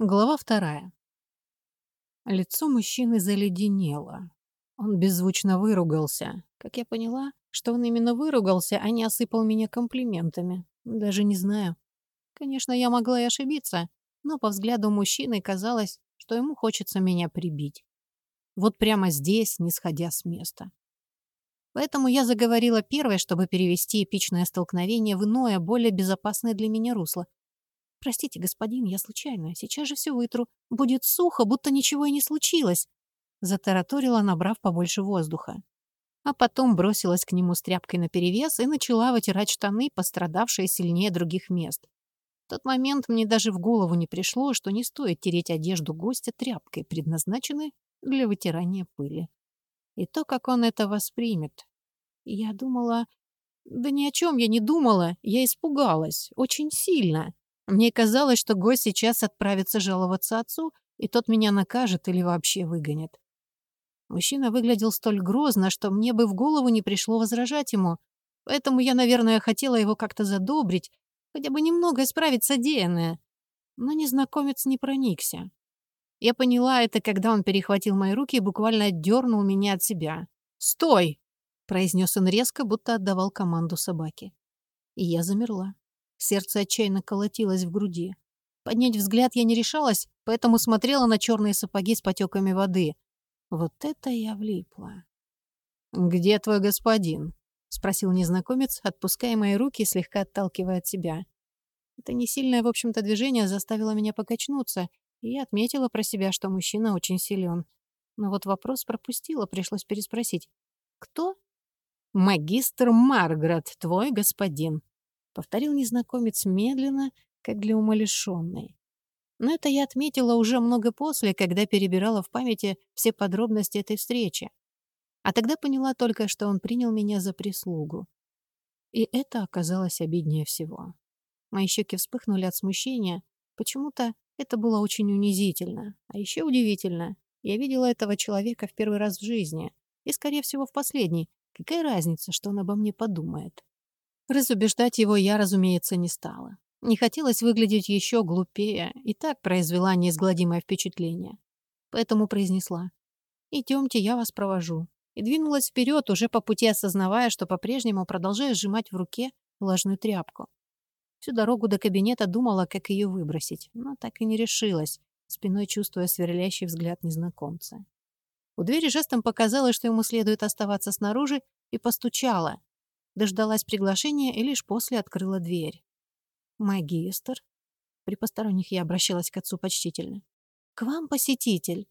Глава вторая. Лицо мужчины заледенело. Он беззвучно выругался. Как я поняла, что он именно выругался, а не осыпал меня комплиментами. Даже не знаю. Конечно, я могла и ошибиться, но по взгляду мужчины казалось, что ему хочется меня прибить. Вот прямо здесь, не сходя с места. Поэтому я заговорила первой, чтобы перевести эпичное столкновение в иное, более безопасное для меня русло — «Простите, господин, я случайно. Сейчас же все вытру. Будет сухо, будто ничего и не случилось», — затараторила, набрав побольше воздуха. А потом бросилась к нему с тряпкой наперевес и начала вытирать штаны, пострадавшие сильнее других мест. В тот момент мне даже в голову не пришло, что не стоит тереть одежду гостя тряпкой, предназначенной для вытирания пыли. И то, как он это воспримет. Я думала... Да ни о чем я не думала, я испугалась. Очень сильно. Мне казалось, что гость сейчас отправится жаловаться отцу, и тот меня накажет или вообще выгонит. Мужчина выглядел столь грозно, что мне бы в голову не пришло возражать ему, поэтому я, наверное, хотела его как-то задобрить, хотя бы немного исправить содеянное. Но незнакомец не проникся. Я поняла это, когда он перехватил мои руки и буквально отдернул меня от себя. «Стой!» — произнес он резко, будто отдавал команду собаке. И я замерла. Сердце отчаянно колотилось в груди. Поднять взгляд я не решалась, поэтому смотрела на черные сапоги с потеками воды. Вот это я влипла. «Где твой господин?» — спросил незнакомец, отпуская мои руки и слегка отталкивая от себя. Это несильное, в общем-то, движение заставило меня покачнуться, и я отметила про себя, что мужчина очень силен. Но вот вопрос пропустила, пришлось переспросить. «Кто?» «Магистр Маргарет, твой господин», повторил незнакомец медленно, как для умалишенной. Но это я отметила уже много после, когда перебирала в памяти все подробности этой встречи. А тогда поняла только, что он принял меня за прислугу. И это оказалось обиднее всего. Мои щеки вспыхнули от смущения. Почему-то это было очень унизительно. А еще удивительно. Я видела этого человека в первый раз в жизни. И, скорее всего, в последний. Какая разница, что он обо мне подумает? Разубеждать его я, разумеется, не стала. Не хотелось выглядеть еще глупее, и так произвела неизгладимое впечатление. Поэтому произнесла «Идемте, я вас провожу». И двинулась вперед, уже по пути осознавая, что по-прежнему продолжаю сжимать в руке влажную тряпку. Всю дорогу до кабинета думала, как ее выбросить, но так и не решилась, спиной чувствуя сверлящий взгляд незнакомца. У двери жестом показалось, что ему следует оставаться снаружи, и постучала, дождалась приглашения и лишь после открыла дверь. «Магистр?» При посторонних я обращалась к отцу почтительно. «К вам посетитель!»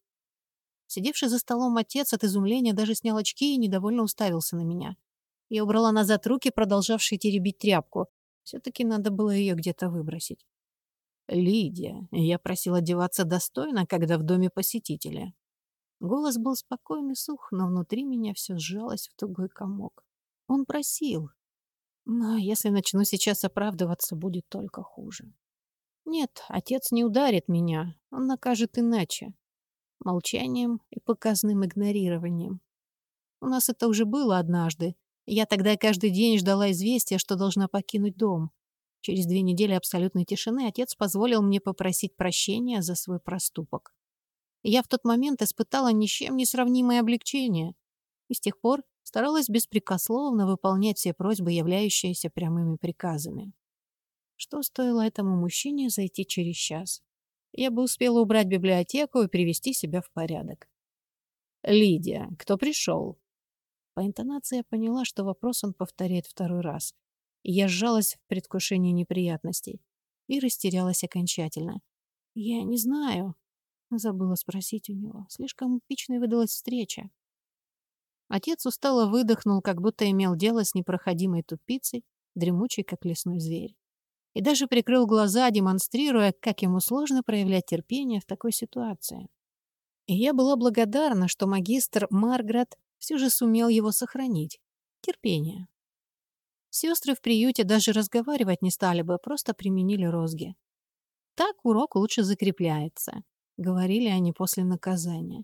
Сидевший за столом отец от изумления даже снял очки и недовольно уставился на меня. Я убрала назад руки, продолжавшие теребить тряпку. Все-таки надо было ее где-то выбросить. «Лидия, я просил одеваться достойно, когда в доме посетителя». Голос был спокойный, сух, но внутри меня все сжалось в тугой комок. Он просил. Но если начну сейчас оправдываться, будет только хуже. Нет, отец не ударит меня. Он накажет иначе. Молчанием и показным игнорированием. У нас это уже было однажды. Я тогда каждый день ждала известия, что должна покинуть дом. Через две недели абсолютной тишины отец позволил мне попросить прощения за свой проступок. я в тот момент испытала ни с чем не сравнимое облегчение. И с тех пор старалась беспрекословно выполнять все просьбы, являющиеся прямыми приказами. Что стоило этому мужчине зайти через час? Я бы успела убрать библиотеку и привести себя в порядок. «Лидия, кто пришел?» По интонации я поняла, что вопрос он повторяет второй раз. И я сжалась в предвкушении неприятностей и растерялась окончательно. «Я не знаю», — забыла спросить у него. Слишком эпичной выдалась встреча. Отец устало выдохнул, как будто имел дело с непроходимой тупицей, дремучей, как лесной зверь. И даже прикрыл глаза, демонстрируя, как ему сложно проявлять терпение в такой ситуации. И я была благодарна, что магистр Маргарет все же сумел его сохранить. Терпение. Сестры в приюте даже разговаривать не стали бы, просто применили розги. Так урок лучше закрепляется, говорили они после наказания.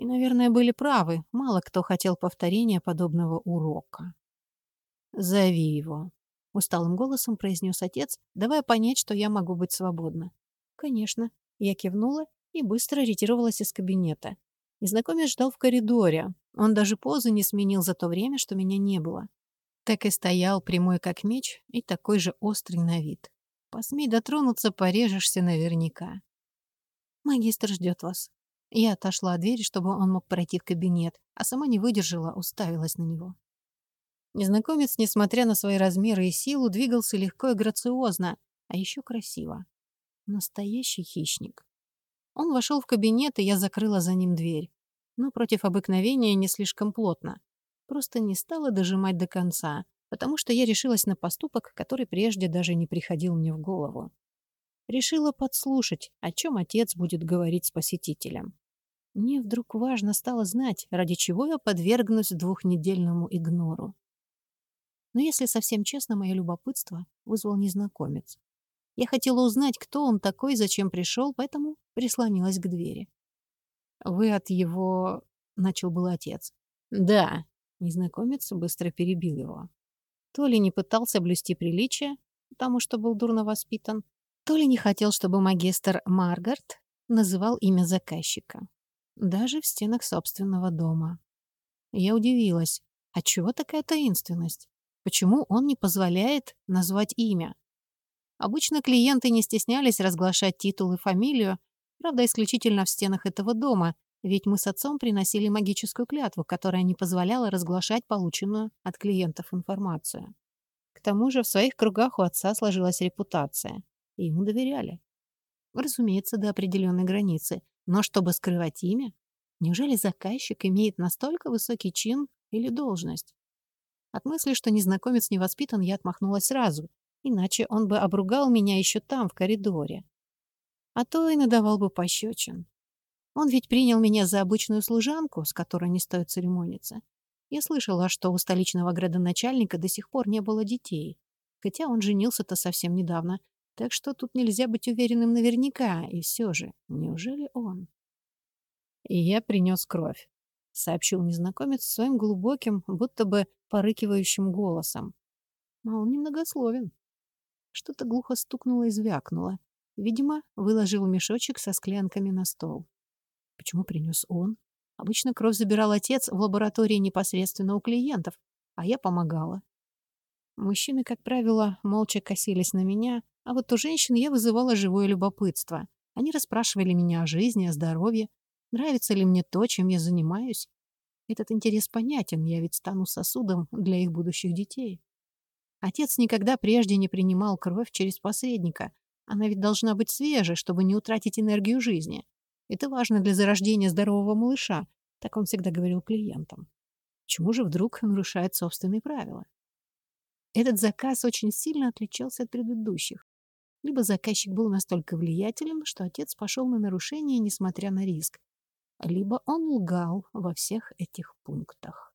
И, наверное, были правы. Мало кто хотел повторения подобного урока. «Зови его», — усталым голосом произнес отец, давая понять, что я могу быть свободна. «Конечно», Я кивнула и быстро ретировалась из кабинета. Незнакомец ждал в коридоре. Он даже позы не сменил за то время, что меня не было. Так и стоял, прямой как меч, и такой же острый на вид. Посмей дотронуться, порежешься наверняка. Магистр ждет вас. Я отошла от двери, чтобы он мог пройти в кабинет, а сама не выдержала, уставилась на него. Незнакомец, несмотря на свои размеры и силу, двигался легко и грациозно, а еще красиво. Настоящий хищник. Он вошел в кабинет, и я закрыла за ним дверь. Но против обыкновения не слишком плотно. Просто не стала дожимать до конца, потому что я решилась на поступок, который прежде даже не приходил мне в голову. Решила подслушать, о чем отец будет говорить с посетителем. Мне вдруг важно стало знать, ради чего я подвергнусь двухнедельному игнору. Но если совсем честно, мое любопытство вызвал незнакомец. Я хотела узнать, кто он такой, зачем пришел, поэтому прислонилась к двери. «Вы от его...» — начал был отец. «Да». Незнакомец быстро перебил его. То ли не пытался блюсти приличие, потому что был дурно воспитан, то ли не хотел, чтобы магистр Маргарет называл имя заказчика. Даже в стенах собственного дома. Я удивилась. Отчего такая таинственность? Почему он не позволяет назвать имя? Обычно клиенты не стеснялись разглашать титул и фамилию, правда, исключительно в стенах этого дома, ведь мы с отцом приносили магическую клятву, которая не позволяла разглашать полученную от клиентов информацию. К тому же в своих кругах у отца сложилась репутация, и ему доверяли. Разумеется, до определенной границы, но чтобы скрывать имя? Неужели заказчик имеет настолько высокий чин или должность? От мысли, что незнакомец не воспитан, я отмахнулась сразу, иначе он бы обругал меня еще там, в коридоре. А то и надавал бы пощечин. Он ведь принял меня за обычную служанку, с которой не стоит церемониться. Я слышала, что у столичного градоначальника до сих пор не было детей, хотя он женился-то совсем недавно, так что тут нельзя быть уверенным наверняка, и все же, неужели он? И я принес кровь. — сообщил незнакомец своим глубоким, будто бы порыкивающим голосом. А он немногословен. Что-то глухо стукнуло и звякнуло. Видимо, выложил мешочек со склянками на стол. Почему принес он? Обычно кровь забирал отец в лаборатории непосредственно у клиентов, а я помогала. Мужчины, как правило, молча косились на меня, а вот у женщин я вызывала живое любопытство. Они расспрашивали меня о жизни, о здоровье, Нравится ли мне то, чем я занимаюсь? Этот интерес понятен, я ведь стану сосудом для их будущих детей. Отец никогда прежде не принимал кровь через посредника. Она ведь должна быть свежей, чтобы не утратить энергию жизни. Это важно для зарождения здорового малыша, так он всегда говорил клиентам. Чему же вдруг нарушает собственные правила? Этот заказ очень сильно отличался от предыдущих. Либо заказчик был настолько влиятелен, что отец пошел на нарушение, несмотря на риск, либо он лгал во всех этих пунктах.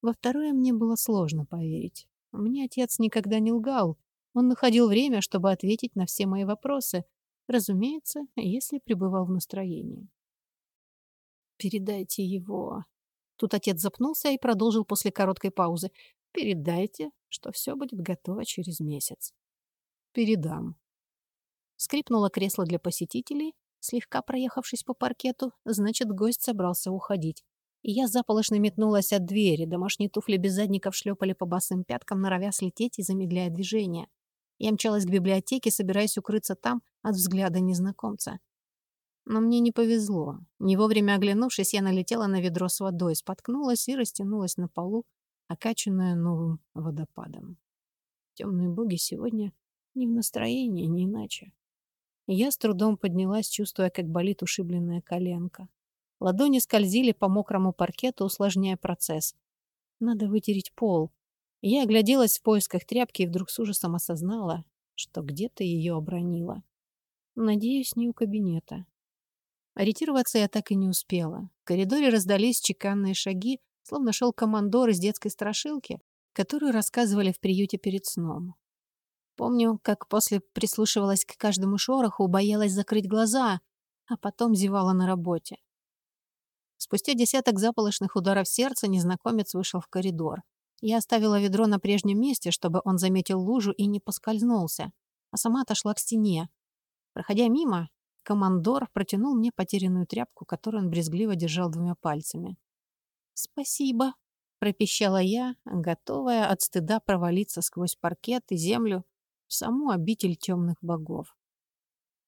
Во второе мне было сложно поверить. Мне отец никогда не лгал. Он находил время, чтобы ответить на все мои вопросы, разумеется, если пребывал в настроении. «Передайте его...» Тут отец запнулся и продолжил после короткой паузы. «Передайте, что все будет готово через месяц». «Передам». Скрипнуло кресло для посетителей, Слегка проехавшись по паркету, значит, гость собрался уходить. И я заполошно метнулась от двери. Домашние туфли без задников шлепали по босым пяткам, норовя слететь и замедляя движение. Я мчалась к библиотеке, собираясь укрыться там от взгляда незнакомца. Но мне не повезло. Не вовремя оглянувшись, я налетела на ведро с водой, споткнулась и растянулась на полу, окачанная новым водопадом. Темные боги сегодня не в настроении, не иначе. Я с трудом поднялась, чувствуя, как болит ушибленная коленка. Ладони скользили по мокрому паркету, усложняя процесс. Надо вытереть пол. Я огляделась в поисках тряпки и вдруг с ужасом осознала, что где-то ее обронила. Надеюсь, не у кабинета. Ориентироваться я так и не успела. В коридоре раздались чеканные шаги, словно шел командор из детской страшилки, которую рассказывали в приюте перед сном. Помню, как после прислушивалась к каждому шороху, боялась закрыть глаза, а потом зевала на работе. Спустя десяток заполошных ударов сердца незнакомец вышел в коридор. Я оставила ведро на прежнем месте, чтобы он заметил лужу и не поскользнулся, а сама отошла к стене. Проходя мимо, командор протянул мне потерянную тряпку, которую он брезгливо держал двумя пальцами. «Спасибо», — пропищала я, готовая от стыда провалиться сквозь паркет и землю в саму обитель темных богов.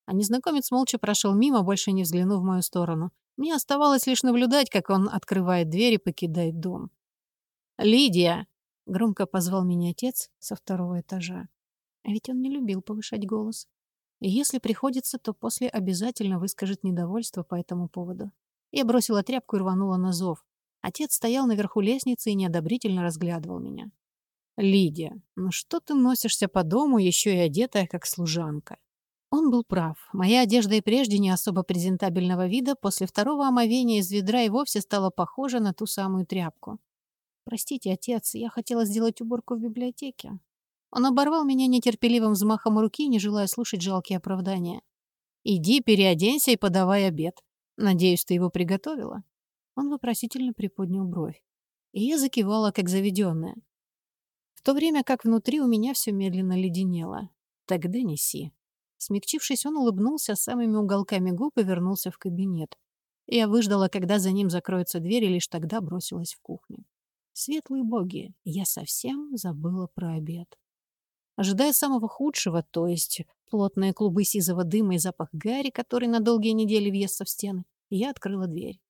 А незнакомец молча прошел мимо, больше не взглянув в мою сторону. Мне оставалось лишь наблюдать, как он открывает дверь и покидает дом. «Лидия!» — громко позвал меня отец со второго этажа. А ведь он не любил повышать голос. И если приходится, то после обязательно выскажет недовольство по этому поводу. Я бросила тряпку и рванула на зов. Отец стоял наверху лестницы и неодобрительно разглядывал меня. «Лидия, ну что ты носишься по дому, еще и одетая, как служанка?» Он был прав. Моя одежда и прежде не особо презентабельного вида после второго омовения из ведра и вовсе стала похожа на ту самую тряпку. «Простите, отец, я хотела сделать уборку в библиотеке». Он оборвал меня нетерпеливым взмахом руки, не желая слушать жалкие оправдания. «Иди, переоденься и подавай обед. Надеюсь, ты его приготовила?» Он вопросительно приподнял бровь. И я закивала, как заведенная. В то время как внутри у меня все медленно леденело. «Тогда неси». Смягчившись, он улыбнулся самыми уголками губ и вернулся в кабинет. Я выждала, когда за ним закроется дверь, и лишь тогда бросилась в кухню. Светлые боги, я совсем забыла про обед. Ожидая самого худшего, то есть плотные клубы сизого дыма и запах гари, который на долгие недели въестся в стены, я открыла дверь.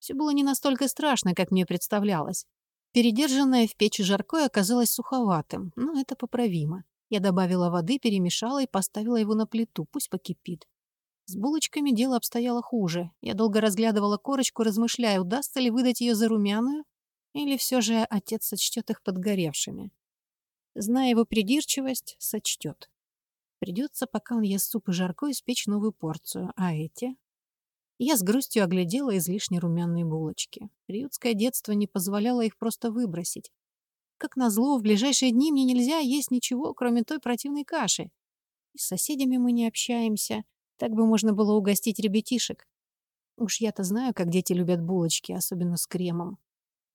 Все было не настолько страшно, как мне представлялось. Передержанное в печи жаркое оказалось суховатым, но это поправимо. Я добавила воды, перемешала и поставила его на плиту, пусть покипит. С булочками дело обстояло хуже. Я долго разглядывала корочку, размышляя, удастся ли выдать ее за румяную, или все же отец сочтет их подгоревшими. Зная его придирчивость, сочтет. Придется, пока он ест суп и жарко, испечь новую порцию. А эти? Я с грустью оглядела излишне румяные булочки. Приютское детство не позволяло их просто выбросить. Как назло, в ближайшие дни мне нельзя есть ничего, кроме той противной каши. И с соседями мы не общаемся. Так бы можно было угостить ребятишек. Уж я-то знаю, как дети любят булочки, особенно с кремом.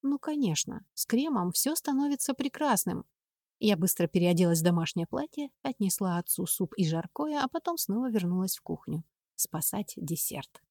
Ну, конечно, с кремом все становится прекрасным. Я быстро переоделась в домашнее платье, отнесла отцу суп и жаркое, а потом снова вернулась в кухню спасать десерт.